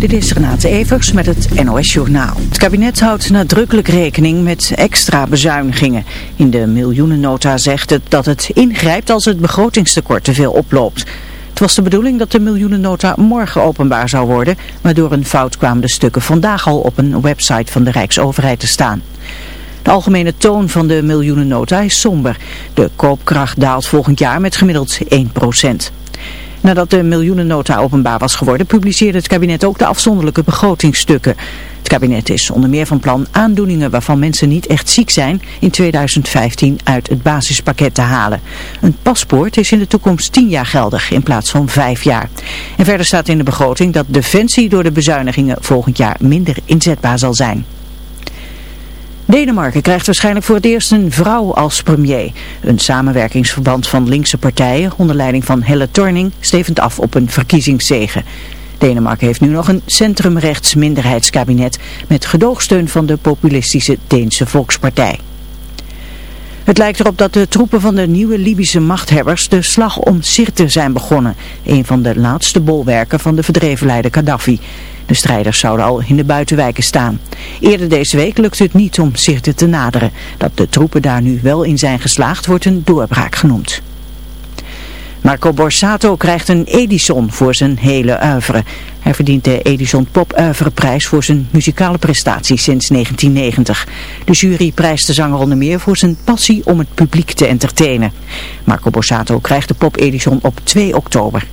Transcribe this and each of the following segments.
Dit is Renate Evers met het NOS Journaal. Het kabinet houdt nadrukkelijk rekening met extra bezuinigingen. In de miljoenennota zegt het dat het ingrijpt als het begrotingstekort te veel oploopt. Het was de bedoeling dat de miljoenennota morgen openbaar zou worden, maar door een fout kwamen de stukken vandaag al op een website van de Rijksoverheid te staan. De algemene toon van de miljoenennota is somber. De koopkracht daalt volgend jaar met gemiddeld 1 Nadat de miljoenennota openbaar was geworden, publiceerde het kabinet ook de afzonderlijke begrotingstukken. Het kabinet is onder meer van plan aandoeningen waarvan mensen niet echt ziek zijn in 2015 uit het basispakket te halen. Een paspoort is in de toekomst 10 jaar geldig in plaats van 5 jaar. En verder staat in de begroting dat defensie door de bezuinigingen volgend jaar minder inzetbaar zal zijn. Denemarken krijgt waarschijnlijk voor het eerst een vrouw als premier. Een samenwerkingsverband van linkse partijen onder leiding van Helle Thorning stevend af op een verkiezingszege. Denemarken heeft nu nog een centrumrechts minderheidskabinet met gedoogsteun van de populistische Deense Volkspartij. Het lijkt erop dat de troepen van de nieuwe Libische machthebbers de slag om Sirte zijn begonnen, een van de laatste bolwerken van de verdreven leider Gaddafi. De strijders zouden al in de buitenwijken staan. Eerder deze week lukte het niet om Sirte te naderen. Dat de troepen daar nu wel in zijn geslaagd wordt een doorbraak genoemd. Marco Borsato krijgt een Edison voor zijn hele oeuvre. Hij verdient de Edison Pop Oeuvreprijs voor zijn muzikale prestaties sinds 1990. De jury prijst de zanger onder meer voor zijn passie om het publiek te entertainen. Marco Borsato krijgt de Pop Edison op 2 oktober.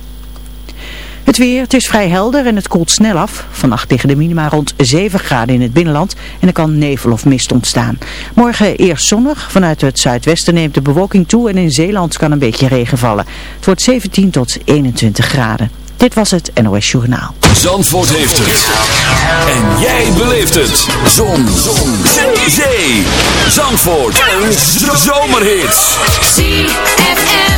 Het weer, het is vrij helder en het koelt snel af. Vannacht liggen de minima rond 7 graden in het binnenland en er kan nevel of mist ontstaan. Morgen eerst zonnig, vanuit het zuidwesten neemt de bewolking toe en in Zeeland kan een beetje regen vallen. Het wordt 17 tot 21 graden. Dit was het NOS Journaal. Zandvoort heeft het. En jij beleeft het. Zon. Zon. Zee. Zee. Zandvoort. Een zomerhit. ZFM.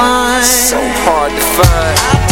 find So hard to find.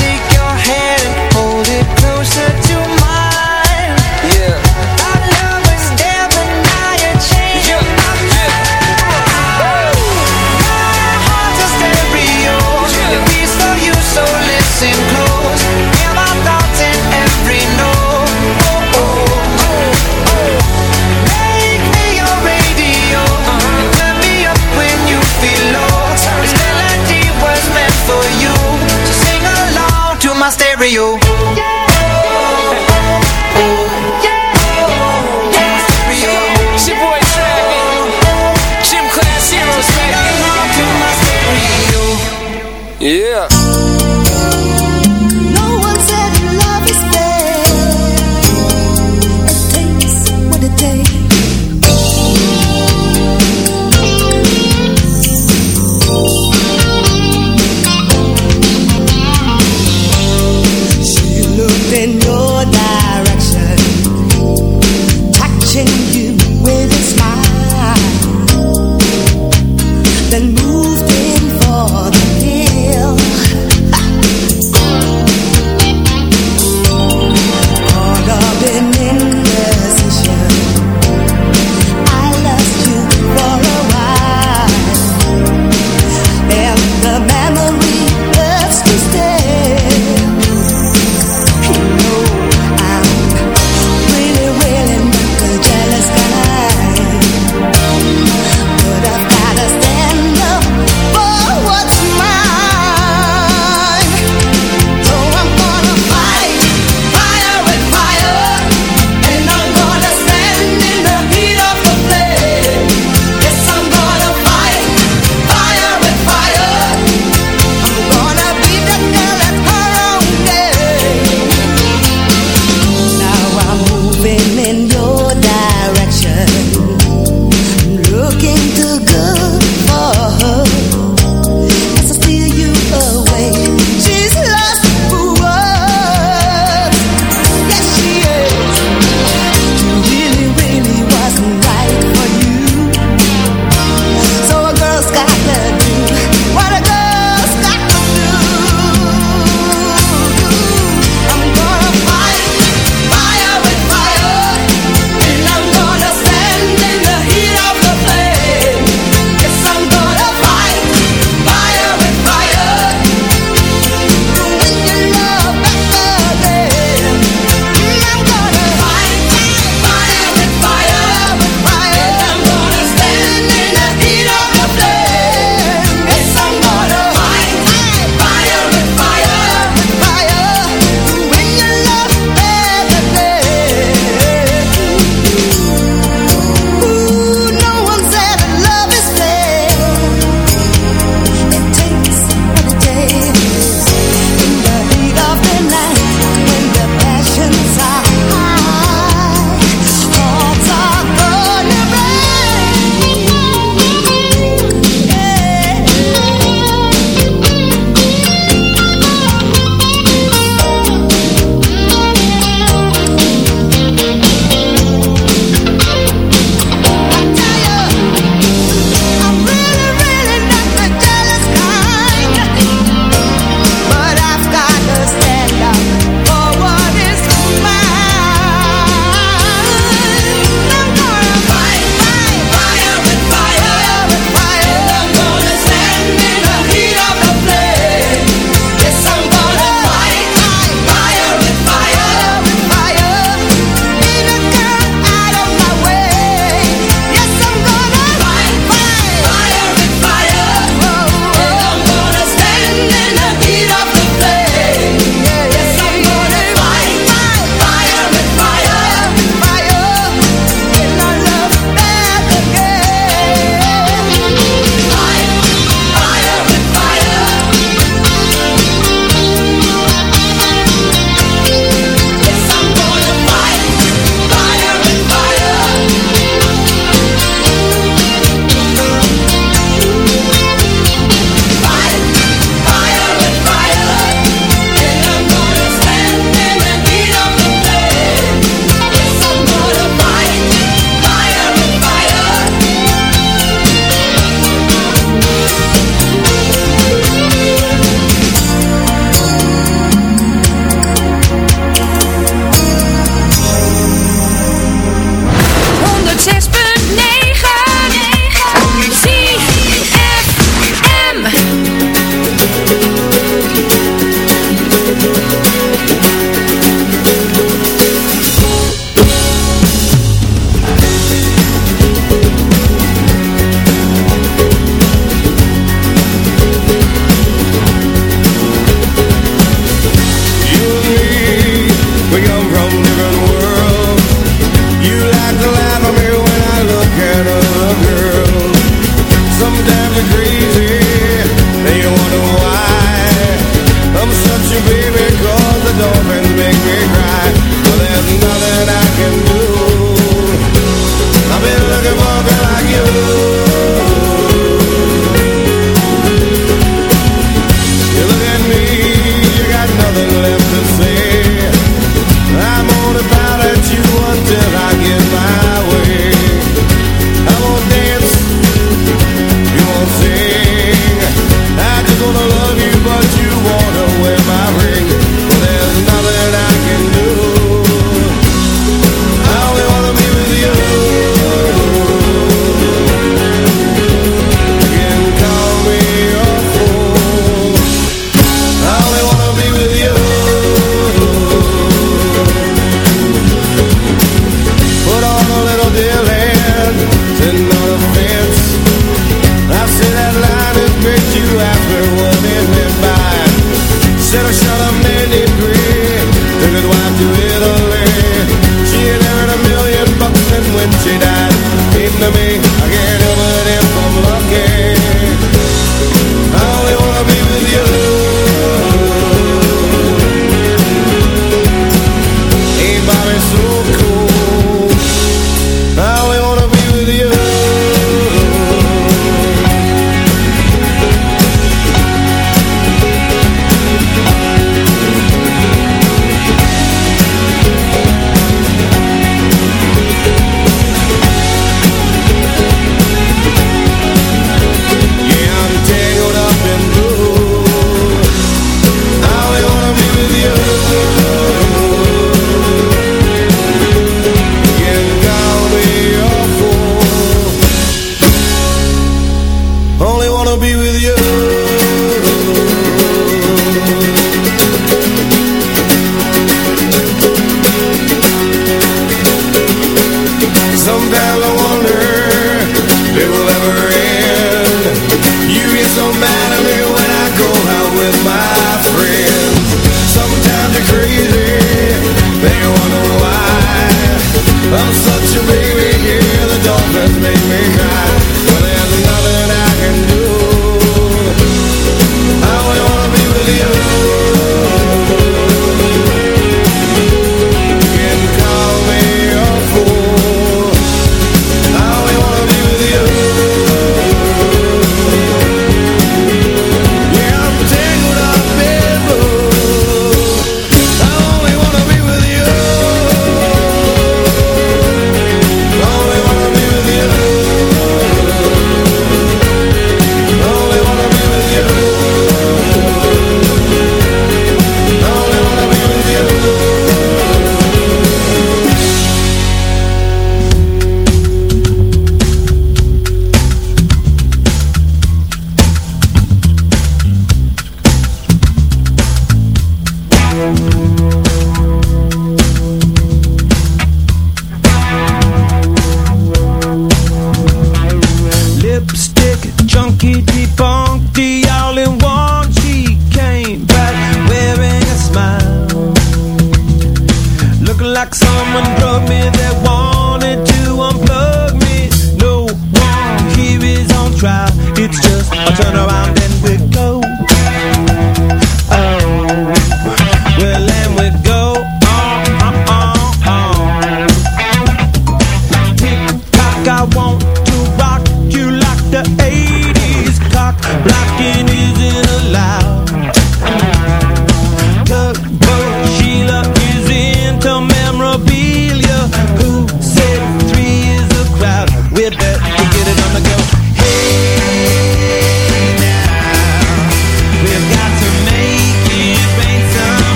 Turn around and we go.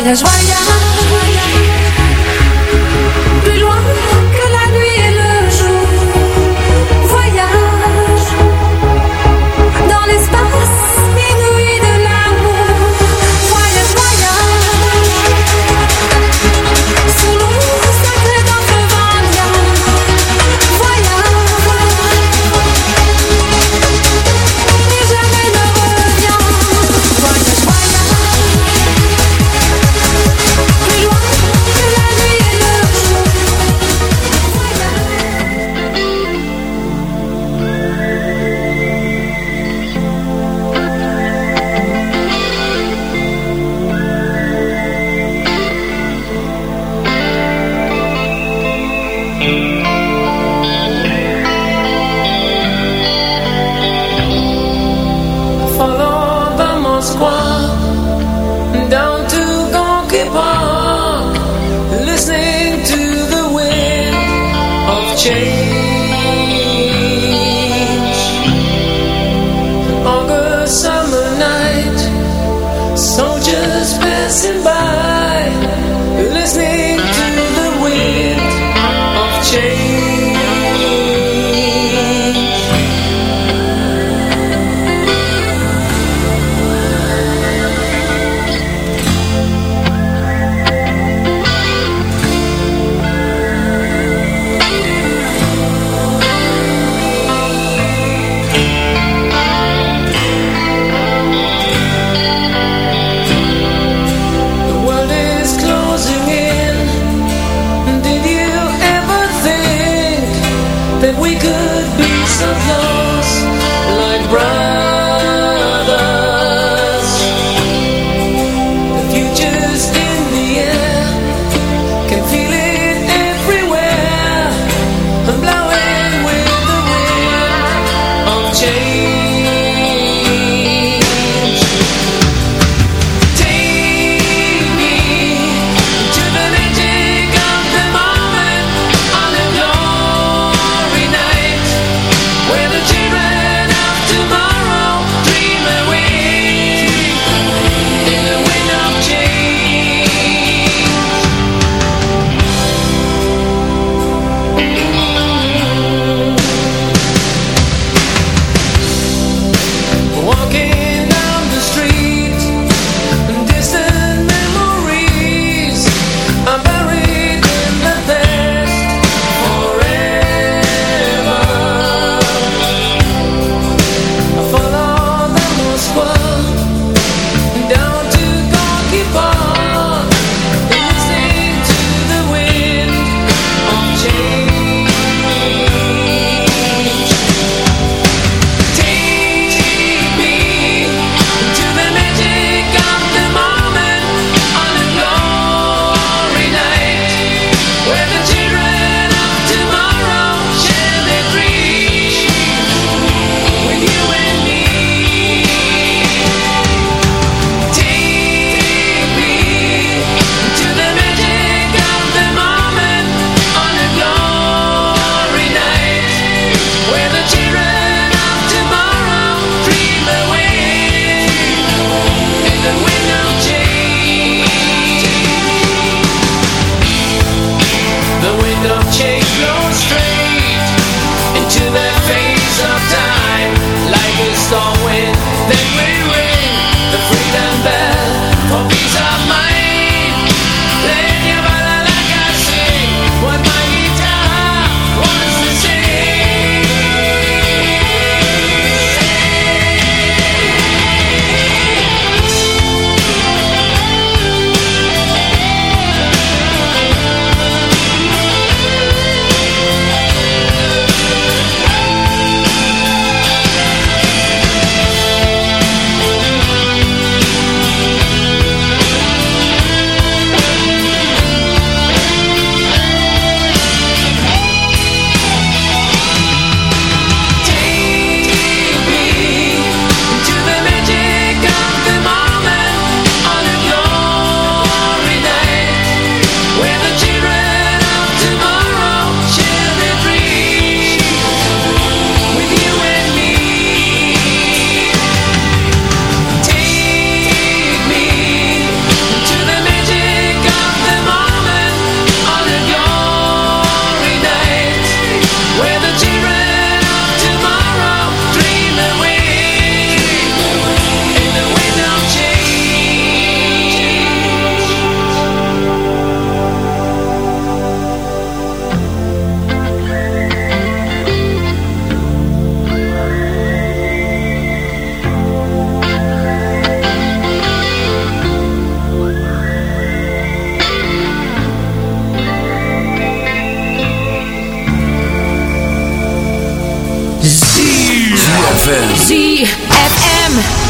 zwijgen, zwijgen. ZFM. ZFM.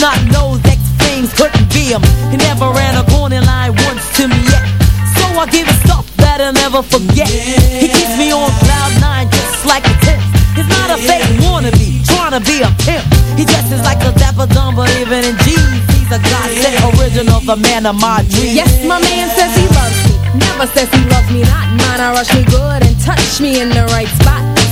Lot of ex things couldn't be him. He never ran a corner line once to me yet. So I give him stuff that I'll never forget. He keeps me on cloud nine just like a tent. He's not a fake wannabe, trying to be a pimp. He dresses like a dapper dumb, but even in jeans, he's a godsend original, the man of my dreams. Yes, my man says he loves me. Never says he loves me not. Mine, I rush me good and touch me in the right spot.